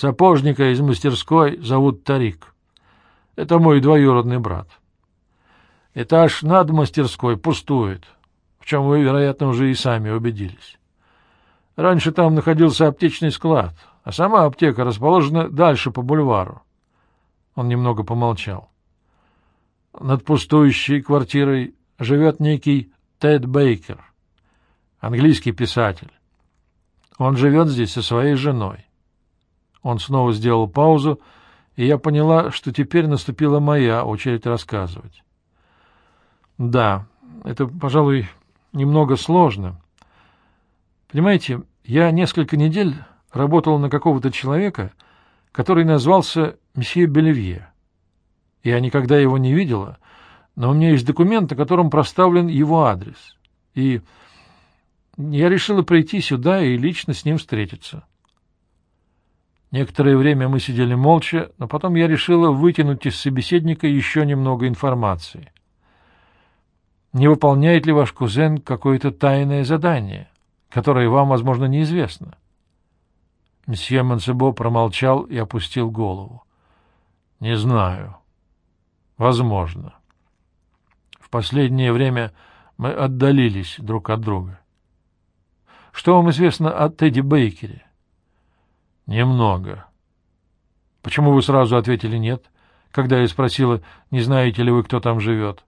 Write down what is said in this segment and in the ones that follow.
Сапожника из мастерской зовут Тарик. Это мой двоюродный брат. Этаж над мастерской пустует, в чем вы, вероятно, уже и сами убедились. Раньше там находился аптечный склад, а сама аптека расположена дальше по бульвару. Он немного помолчал. Над пустующей квартирой живет некий Тед Бейкер, английский писатель. Он живет здесь со своей женой. Он снова сделал паузу, и я поняла, что теперь наступила моя очередь рассказывать. Да, это, пожалуй, немного сложно. Понимаете, я несколько недель работал на какого-то человека, который назвался месье Белевье. Я никогда его не видела, но у меня есть документ, на котором проставлен его адрес. И я решила прийти сюда и лично с ним встретиться. Некоторое время мы сидели молча, но потом я решила вытянуть из собеседника еще немного информации. Не выполняет ли ваш кузен какое-то тайное задание, которое вам, возможно, неизвестно? Мсье Монсебо промолчал и опустил голову. — Не знаю. Возможно. В последнее время мы отдалились друг от друга. Что вам известно о Тедди Бейкере? Немного. Почему вы сразу ответили «нет», когда я спросила, не знаете ли вы, кто там живет?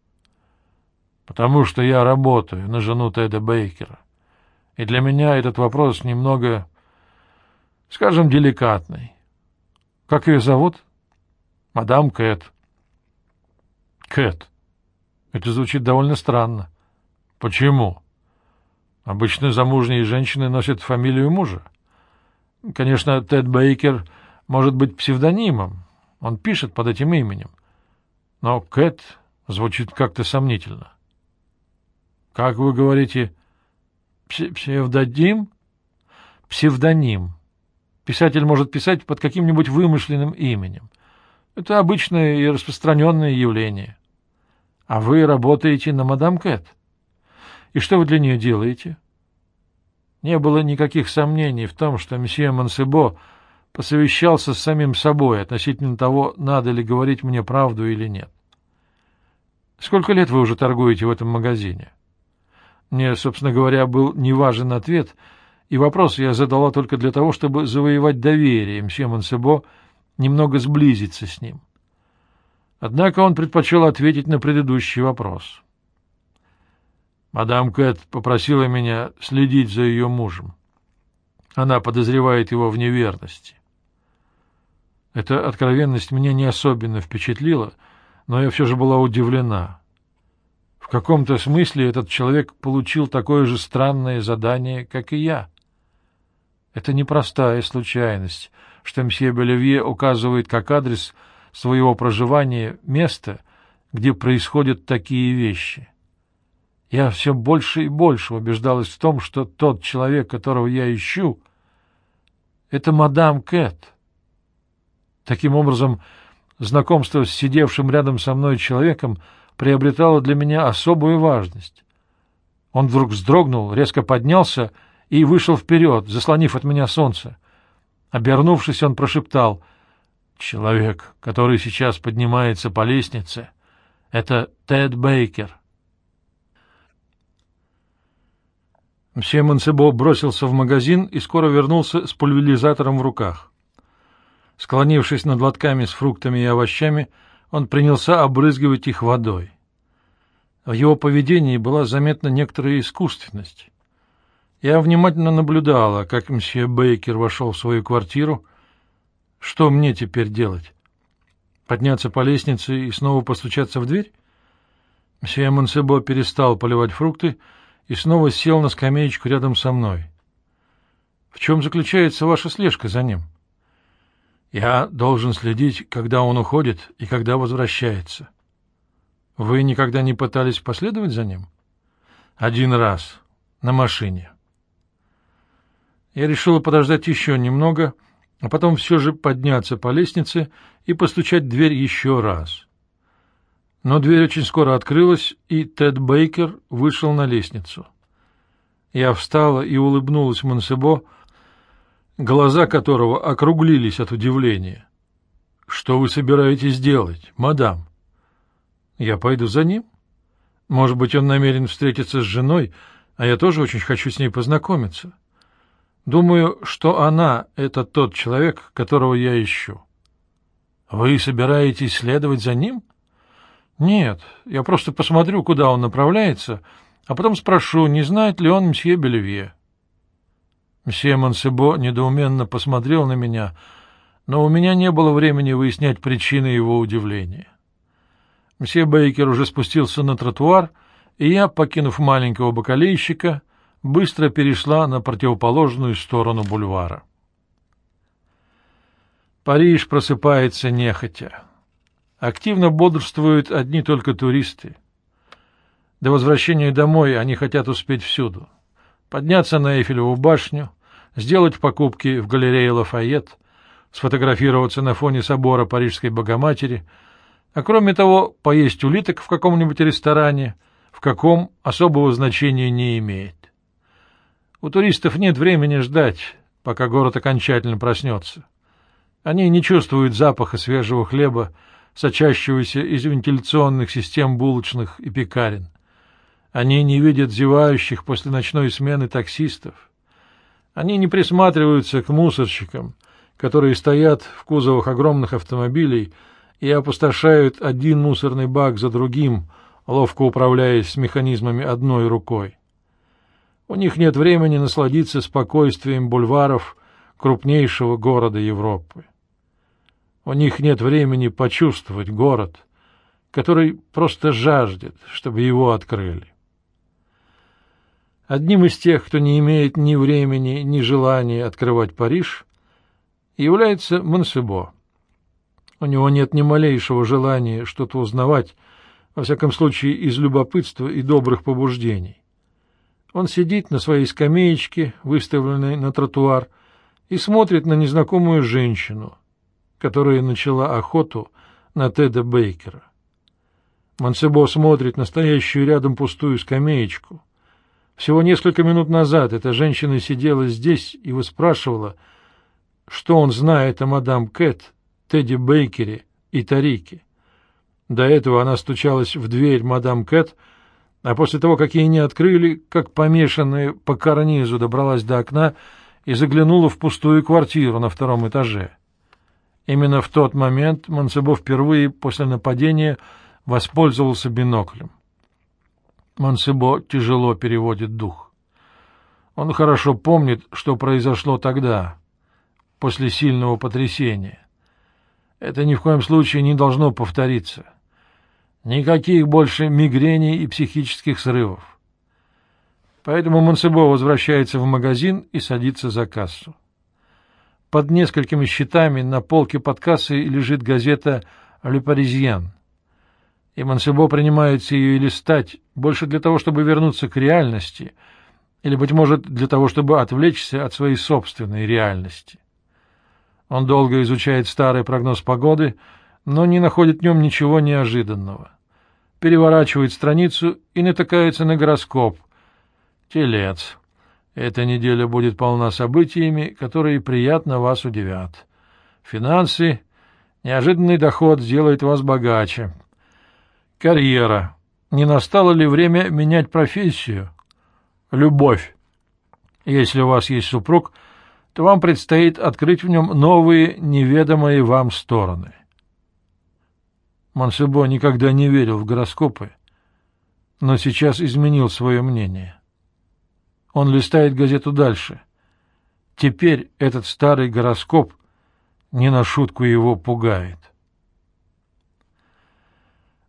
Потому что я работаю на жену Теда Бейкера. И для меня этот вопрос немного, скажем, деликатный. Как ее зовут? Мадам Кэт. Кэт. Это звучит довольно странно. Почему? Обычно замужние женщины носят фамилию мужа. Конечно, Тед Бейкер может быть псевдонимом. Он пишет под этим именем. Но Кэт звучит как-то сомнительно. — Как вы говорите, псевдоним? — Псевдоним. Писатель может писать под каким-нибудь вымышленным именем. Это обычное и распространенное явление. А вы работаете на мадам Кэт. И что вы для нее делаете? Не было никаких сомнений в том, что месье Монсебо посовещался с самим собой относительно того, надо ли говорить мне правду или нет. Сколько лет вы уже торгуете в этом магазине? Мне, собственно говоря, был неважен ответ, и вопрос я задала только для того, чтобы завоевать доверие мсье Монсебо, немного сблизиться с ним. Однако он предпочел ответить на предыдущий вопрос. Мадам Кэт попросила меня следить за ее мужем. Она подозревает его в неверности. Эта откровенность меня не особенно впечатлила, но я все же была удивлена. В каком-то смысле этот человек получил такое же странное задание, как и я. Это непростая случайность, что мсье Белевье указывает как адрес своего проживания место, где происходят такие вещи. Я все больше и больше убеждалась в том, что тот человек, которого я ищу, — это мадам Кэт. Таким образом, знакомство с сидевшим рядом со мной человеком приобретало для меня особую важность. Он вдруг вздрогнул, резко поднялся и вышел вперед, заслонив от меня солнце. Обернувшись, он прошептал, «Человек, который сейчас поднимается по лестнице, — это Тед Бейкер». Мсье Монсебо бросился в магазин и скоро вернулся с пульверизатором в руках. Склонившись над лотками с фруктами и овощами, он принялся обрызгивать их водой. В его поведении была заметна некоторая искусственность. Я внимательно наблюдала, как мсье Бейкер вошел в свою квартиру. Что мне теперь делать? Подняться по лестнице и снова постучаться в дверь? Мсье Монсебо перестал поливать фрукты, и снова сел на скамеечку рядом со мной. — В чем заключается ваша слежка за ним? — Я должен следить, когда он уходит и когда возвращается. — Вы никогда не пытались последовать за ним? — Один раз. На машине. Я решила подождать еще немного, а потом все же подняться по лестнице и постучать в дверь еще раз. Но дверь очень скоро открылась, и Тед Бейкер вышел на лестницу. Я встала и улыбнулась Монсебо, глаза которого округлились от удивления. — Что вы собираетесь делать, мадам? — Я пойду за ним. Может быть, он намерен встретиться с женой, а я тоже очень хочу с ней познакомиться. Думаю, что она — это тот человек, которого я ищу. — Вы собираетесь следовать за ним? — Нет, я просто посмотрю, куда он направляется, а потом спрошу, не знает ли он мсье Белевье. Мсье Монсебо недоуменно посмотрел на меня, но у меня не было времени выяснять причины его удивления. Мсье Бейкер уже спустился на тротуар, и я, покинув маленького бокалейщика, быстро перешла на противоположную сторону бульвара. Париж просыпается нехотя. Активно бодрствуют одни только туристы. До возвращения домой они хотят успеть всюду — подняться на Эйфелеву башню, сделать покупки в галерее Лафайет, сфотографироваться на фоне собора Парижской Богоматери, а кроме того, поесть улиток в каком-нибудь ресторане, в каком особого значения не имеет. У туристов нет времени ждать, пока город окончательно проснется. Они не чувствуют запаха свежего хлеба, сочащегося из вентиляционных систем булочных и пекарен. Они не видят зевающих после ночной смены таксистов. Они не присматриваются к мусорщикам, которые стоят в кузовах огромных автомобилей и опустошают один мусорный бак за другим, ловко управляясь механизмами одной рукой. У них нет времени насладиться спокойствием бульваров крупнейшего города Европы. У них нет времени почувствовать город, который просто жаждет, чтобы его открыли. Одним из тех, кто не имеет ни времени, ни желания открывать Париж, является Монсебо. У него нет ни малейшего желания что-то узнавать, во всяком случае из любопытства и добрых побуждений. Он сидит на своей скамеечке, выставленной на тротуар, и смотрит на незнакомую женщину, которая начала охоту на Теда Бейкера. Монсебо смотрит на стоящую рядом пустую скамеечку — всего несколько минут назад эта женщина сидела здесь и выспрашивала, что он знает о мадам Кэт, Тедди Бейкере и Тарике. До этого она стучалась в дверь мадам Кэт, а после того, как ей не открыли, как помешанная по карнизу добралась до окна и заглянула в пустую квартиру на втором этаже. Именно в тот момент Монсебо впервые после нападения воспользовался биноклем. Мансебо тяжело переводит дух. Он хорошо помнит, что произошло тогда, после сильного потрясения. Это ни в коем случае не должно повториться. Никаких больше мигрений и психических срывов. Поэтому Монсебо возвращается в магазин и садится за кассу. Под несколькими счетами на полке под кассой лежит газета «Le Parisien», и Мансебо принимается ее листать больше для того, чтобы вернуться к реальности, или, быть может, для того, чтобы отвлечься от своей собственной реальности. Он долго изучает старый прогноз погоды, но не находит в нем ничего неожиданного. Переворачивает страницу и натыкается на гороскоп. Телец. Эта неделя будет полна событиями, которые приятно вас удивят. Финансы. Неожиданный доход сделает вас богаче. Карьера. Не настало ли время менять профессию? Любовь. Если у вас есть супруг, то вам предстоит открыть в нем новые, неведомые вам стороны. Монсебо никогда не верил в гороскопы, но сейчас изменил свое мнение. Он листает газету дальше. Теперь этот старый гороскоп не на шутку его пугает.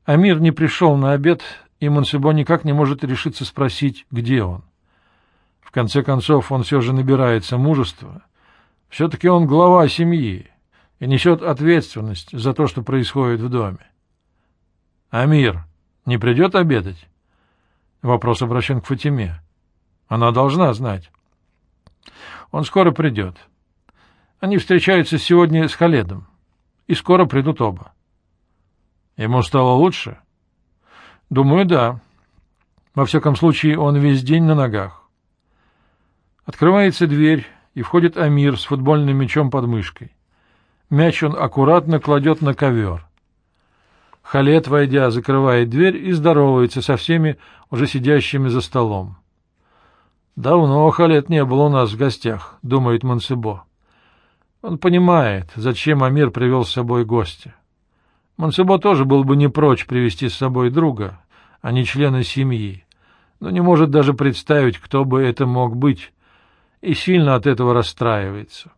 Амир не пришел на обед, и Монсебо никак не может решиться спросить, где он. В конце концов, он все же набирается мужества. Все-таки он глава семьи и несет ответственность за то, что происходит в доме. «Амир не придет обедать?» Вопрос обращен к Фатиме. Она должна знать. Он скоро придет. Они встречаются сегодня с Халедом, и скоро придут оба. Ему стало лучше? Думаю, да. Во всяком случае, он весь день на ногах. Открывается дверь, и входит Амир с футбольным мячом под мышкой. Мяч он аккуратно кладет на ковер. Халет, войдя, закрывает дверь и здоровается со всеми, уже сидящими за столом. «Давно Халет не был у нас в гостях», — думает Мансебо. Он понимает, зачем Амир привел с собой гостя. Мансебо тоже был бы не прочь привести с собой друга, а не члена семьи, но не может даже представить, кто бы это мог быть, и сильно от этого расстраивается.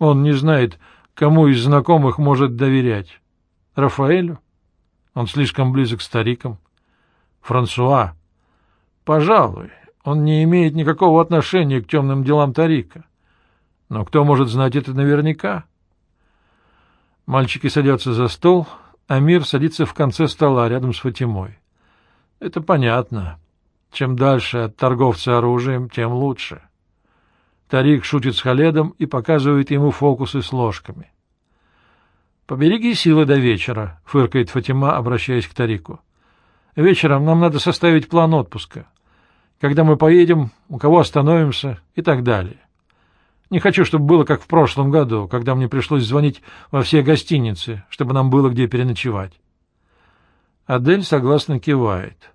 Он не знает, кому из знакомых может доверять. Рафаэлю? Он слишком близок к старикам. Франсуа? Пожалуй, он не имеет никакого отношения к темным делам Тарика. Но кто может знать это наверняка? Мальчики садятся за стол, а Мир садится в конце стола рядом с Фатимой. Это понятно. Чем дальше от торговца оружием, тем лучше. Тарик шутит с Халедом и показывает ему фокусы с ложками. «Побереги силы до вечера», — фыркает Фатима, обращаясь к Тарику. «Вечером нам надо составить план отпуска. Когда мы поедем, у кого остановимся и так далее. Не хочу, чтобы было как в прошлом году, когда мне пришлось звонить во все гостиницы, чтобы нам было где переночевать». Адель согласно кивает.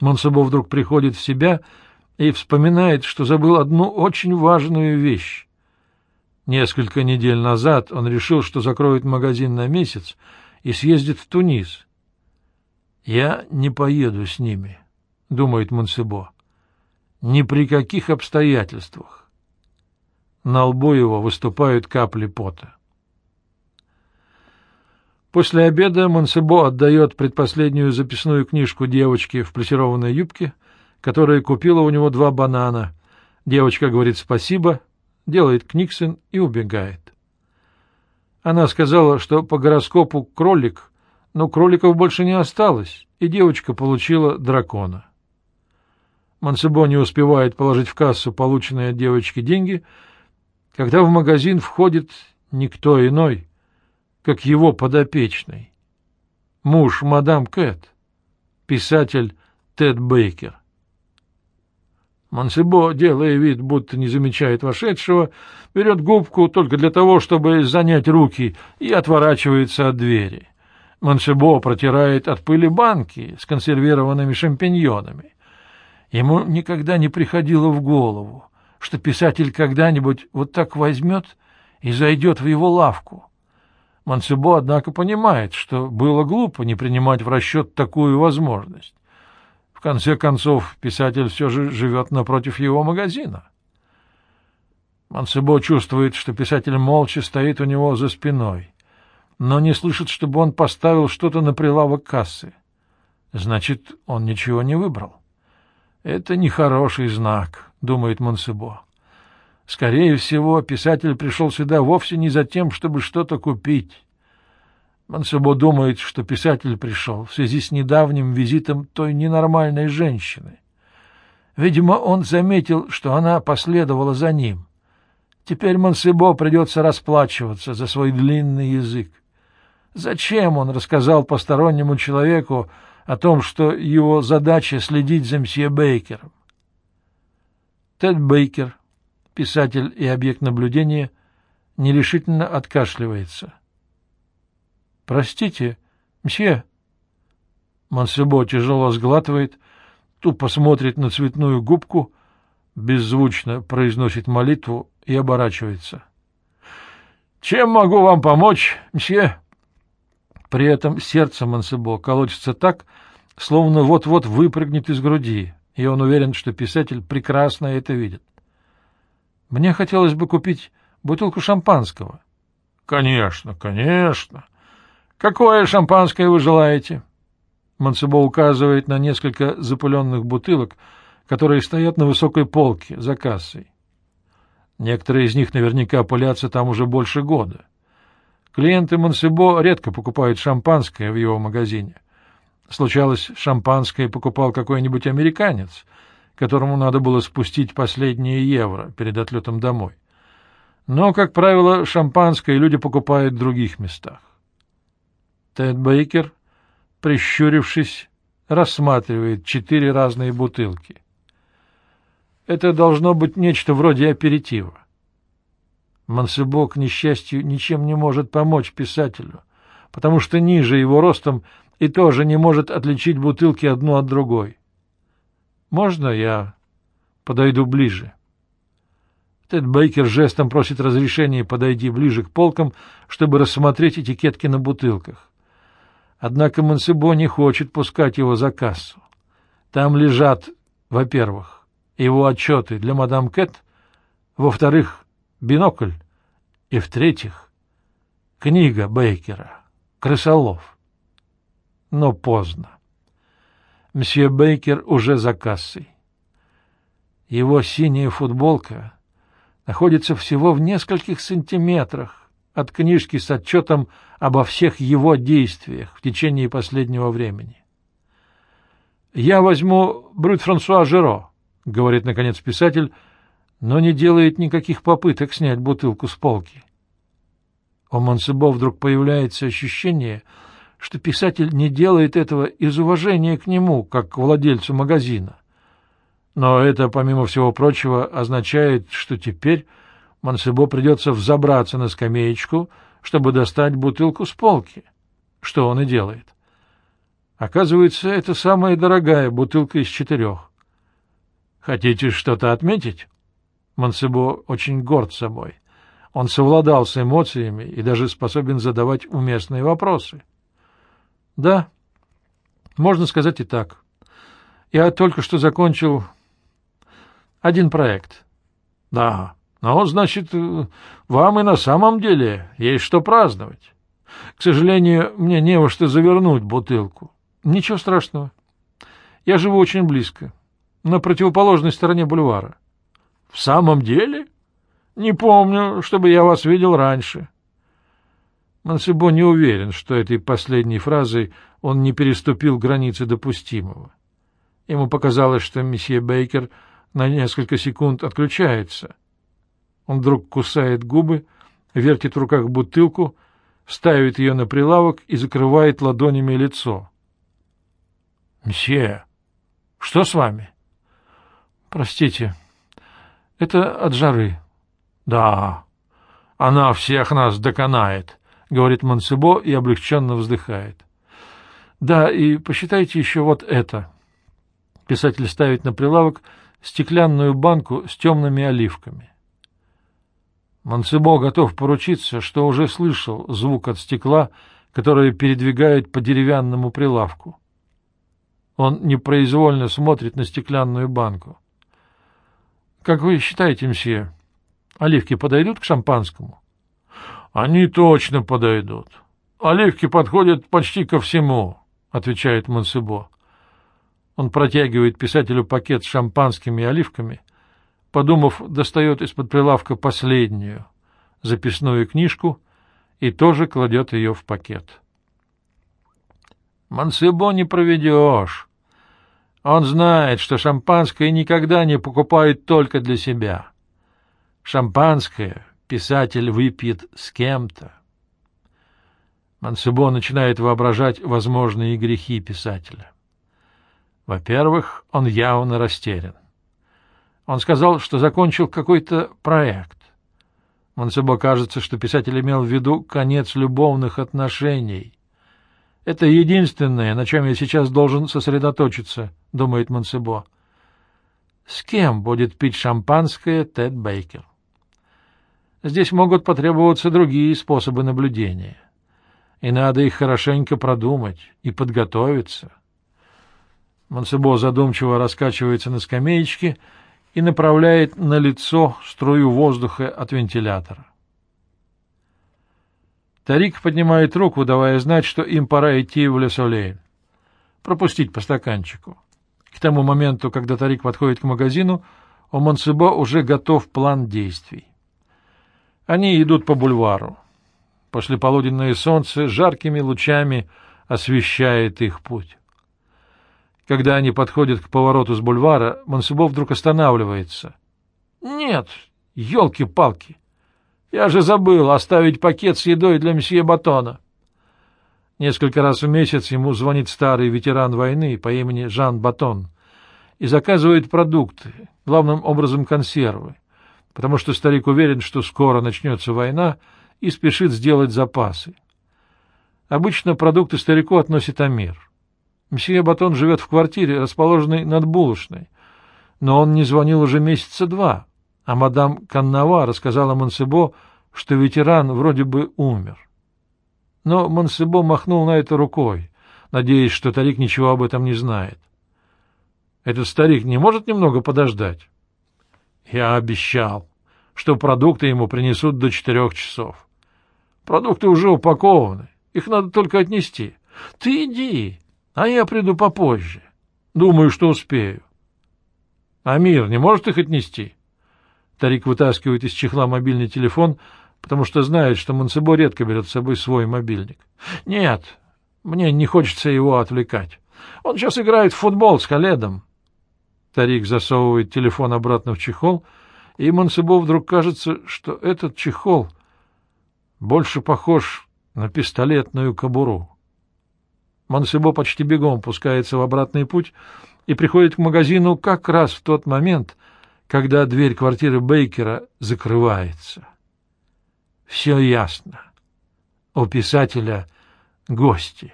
Монсобо вдруг приходит в себя и вспоминает, что забыл одну очень важную вещь. Несколько недель назад он решил, что закроет магазин на месяц и съездит в Тунис. «Я не поеду с ними», — думает Монсебо. «Ни при каких обстоятельствах». На лбу его выступают капли пота. После обеда Монсебо отдает предпоследнюю записную книжку девочке в плесированной юбке, которая купила у него два банана. Девочка говорит спасибо — делает книгсон и убегает. Она сказала, что по гороскопу кролик, но кроликов больше не осталось, и девочка получила дракона. Мансебо не успевает положить в кассу полученные от девочки деньги, когда в магазин входит никто иной, как его подопечный, муж мадам Кэт, писатель Тед Бейкер. Мансебо, делая вид, будто не замечает вошедшего, берет губку только для того, чтобы занять руки, и отворачивается от двери. Мансебо протирает от пыли банки с консервированными шампиньонами. Ему никогда не приходило в голову, что писатель когда-нибудь вот так возьмет и зайдет в его лавку. Мансебо, однако, понимает, что было глупо не принимать в расчет такую возможность. В конце концов, писатель все же живет напротив его магазина. Мансебо чувствует, что писатель молча стоит у него за спиной, но не слышит, чтобы он поставил что-то на прилавок кассы. Значит, он ничего не выбрал. Это нехороший знак, думает Монсебо. Скорее всего, писатель пришел сюда вовсе не за тем, чтобы что-то купить. Мансебо думает, что писатель пришел в связи с недавним визитом той ненормальной женщины. Видимо, он заметил, что она последовала за ним. Теперь Мансебо придется расплачиваться за свой длинный язык. Зачем он рассказал постороннему человеку о том, что его задача следить за мсье Бейкером? Тед Бейкер, писатель и объект наблюдения, нерешительно откашливается —— Простите, мсье. Монсебо тяжело сглатывает, тупо смотрит на цветную губку, беззвучно произносит молитву и оборачивается. — Чем могу вам помочь, мсье? При этом сердце Монсебо колотится так, словно вот-вот выпрыгнет из груди, и он уверен, что писатель прекрасно это видит. Мне хотелось бы купить бутылку шампанского. — Конечно, конечно. — Какое шампанское вы желаете? Монсебо указывает на несколько запыленных бутылок, которые стоят на высокой полке за кассой. Некоторые из них наверняка пылятся там уже больше года. Клиенты Монсебо редко покупают шампанское в его магазине. Случалось, шампанское покупал какой-нибудь американец, которому надо было спустить последние евро перед отлетом домой. Но, как правило, шампанское люди покупают в других местах. Тед Бейкер, прищурившись, рассматривает четыре разные бутылки. Это должно быть нечто вроде аперитива. Мансебо, к несчастью, ничем не может помочь писателю, потому что ниже его ростом и тоже не может отличить бутылки одну от другой. «Можно я подойду ближе?» Тед Бейкер жестом просит разрешения подойти ближе к полкам, чтобы рассмотреть этикетки на бутылках. Однако Мансебо не хочет пускать его за кассу. Там лежат, во-первых, его отчеты для мадам Кэт, во-вторых, бинокль, и, в-третьих, книга Бейкера «Крысолов». Но поздно. Мсье Бейкер уже за кассой. Его синяя футболка находится всего в нескольких сантиметрах от книжки с отчетом обо всех его действиях в течение последнего времени. «Я возьму Брют Франсуа Жиро», — говорит, наконец, писатель, но не делает никаких попыток снять бутылку с полки. У Монсебо вдруг появляется ощущение, что писатель не делает этого из уважения к нему, как к владельцу магазина. Но это, помимо всего прочего, означает, что теперь Монсебо придется взобраться на скамеечку, чтобы достать бутылку с полки, что он и делает. Оказывается, это самая дорогая бутылка из четырех. Хотите что-то отметить? Монсебо очень горд собой. Он совладал с эмоциями и даже способен задавать уместные вопросы. Да, можно сказать и так. Я только что закончил один проект. Да, ну, значит, вам и на самом деле есть что праздновать. К сожалению, мне не во что завернуть бутылку. Ничего страшного. Я живу очень близко, на противоположной стороне бульвара. В самом деле? Не помню, чтобы я вас видел раньше. Мансебо не уверен, что этой последней фразой он не переступил границы допустимого. Ему показалось, что месье Бейкер — на несколько секунд отключается. Он вдруг кусает губы, вертит в руках бутылку, ставит ее на прилавок и закрывает ладонями лицо. — Мсье, что с вами? — Простите, это от жары. — Да, она всех нас доконает, — говорит Монсебо и облегченно вздыхает. — Да, и посчитайте еще вот это. Писатель ставит на прилавок — стеклянную банку с темными оливками. Монсебо готов поручиться, что уже слышал звук от стекла, которое передвигает по деревянному прилавку. Он непроизвольно смотрит на стеклянную банку. — Как вы считаете, мсье, оливки подойдут к шампанскому? — Они точно подойдут. Оливки подходят почти ко всему, — отвечает Монсебо. Он протягивает писателю пакет с шампанскими и оливками, подумав, достает из-под прилавка последнюю, записную книжку, и тоже кладет ее в пакет. Мансебо не проведешь. Он знает, что шампанское никогда не покупают только для себя. Шампанское писатель выпьет с кем-то. Мансебо начинает воображать возможные грехи писателя. Во-первых, он явно растерян. Он сказал, что закончил какой-то проект. Монсебо кажется, что писатель имел в виду конец любовных отношений. Это единственное, на чем я сейчас должен сосредоточиться, думает Монсебо. С кем будет пить шампанское Тед Бейкер? Здесь могут потребоваться другие способы наблюдения. И надо их хорошенько продумать и подготовиться. Монсебо задумчиво раскачивается на скамеечке и направляет на лицо струю воздуха от вентилятора. Тарик поднимает руку, давая знать, что им пора идти в Лесолейн. Пропустить по стаканчику. К тому моменту, когда Тарик подходит к магазину, у Монсебо уже готов план действий. Они идут по бульвару. Послеполуденное солнце жаркими лучами освещает их путь. Когда они подходят к повороту с бульвара, Монсебо вдруг останавливается. — Нет, елки-палки! Я же забыл оставить пакет с едой для месье Батона. Несколько раз в месяц ему звонит старый ветеран войны по имени Жан Батон и заказывает продукты, главным образом консервы, потому что старик уверен, что скоро начнется война и спешит сделать запасы. Обычно продукты старику относит Амир. Мсье Батон живет в квартире, расположенной над булочной, но он не звонил уже месяца два, а мадам Каннава рассказала Монсебо, что ветеран вроде бы умер. Но Монсебо махнул на это рукой, надеясь, что старик ничего об этом не знает. Этот старик не может немного подождать? Я обещал, что продукты ему принесут до четырех часов. Продукты уже упакованы, их надо только отнести. Ты иди, а я приду попозже. Думаю, что успею. Амир не может их отнести? Тарик вытаскивает из чехла мобильный телефон, потому что знает, что Монсебо редко берет с собой свой мобильник. Нет, мне не хочется его отвлекать. Он сейчас играет в футбол с Халедом. Тарик засовывает телефон обратно в чехол, и Монсебо вдруг кажется, что этот чехол больше похож на пистолетную кобуру. Монсебо почти бегом пускается в обратный путь и приходит к магазину как раз в тот момент, когда дверь квартиры Бейкера закрывается. Все ясно. У писателя гости.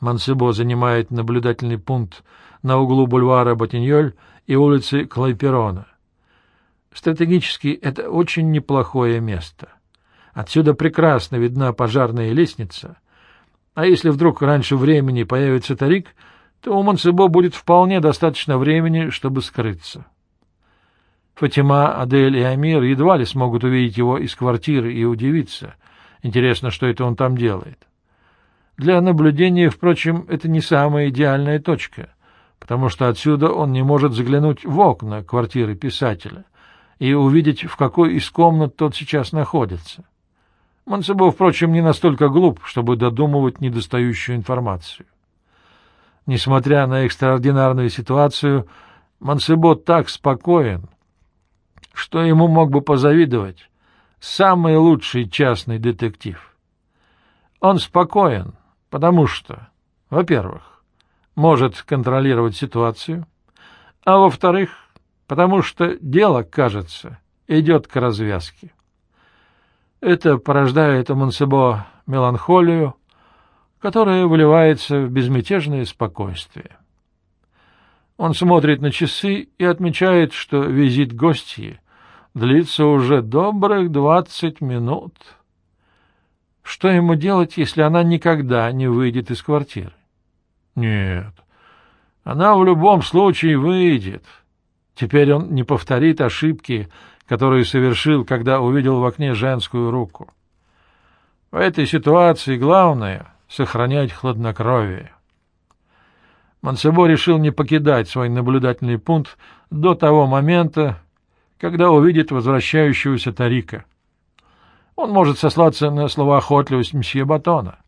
Мансебо занимает наблюдательный пункт на углу бульвара Ботиньоль и улицы Клайперона. Стратегически это очень неплохое место. Отсюда прекрасно видна пожарная лестница, а если вдруг раньше времени появится Тарик, то у Мансебо будет вполне достаточно времени, чтобы скрыться. Фатима, Адель и Амир едва ли смогут увидеть его из квартиры и удивиться. Интересно, что это он там делает. Для наблюдения, впрочем, это не самая идеальная точка, потому что отсюда он не может заглянуть в окна квартиры писателя и увидеть, в какой из комнат тот сейчас находится. Мансебо, впрочем, не настолько глуп, чтобы додумывать недостающую информацию. Несмотря на экстраординарную ситуацию, Мансебо так спокоен, что ему мог бы позавидовать самый лучший частный детектив. Он спокоен, потому что, во-первых, может контролировать ситуацию, а во-вторых, потому что дело, кажется, идет к развязке. Это порождает у Монсебо меланхолию, которая выливается в безмятежное спокойствие. Он смотрит на часы и отмечает, что визит гостьи длится уже добрых двадцать минут. Что ему делать, если она никогда не выйдет из квартиры? Нет, она в любом случае выйдет. Теперь он не повторит ошибки, которые совершил, когда увидел в окне женскую руку. В этой ситуации главное — сохранять хладнокровие. Мансебо решил не покидать свой наблюдательный пункт до того момента, когда увидит возвращающегося Тарика. Он может сослаться на словоохотливость мсье Батона.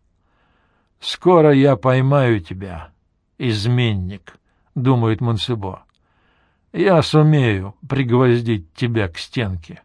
«Скоро я поймаю тебя, изменник», — думает Монсебо. «Я сумею пригвоздить тебя к стенке».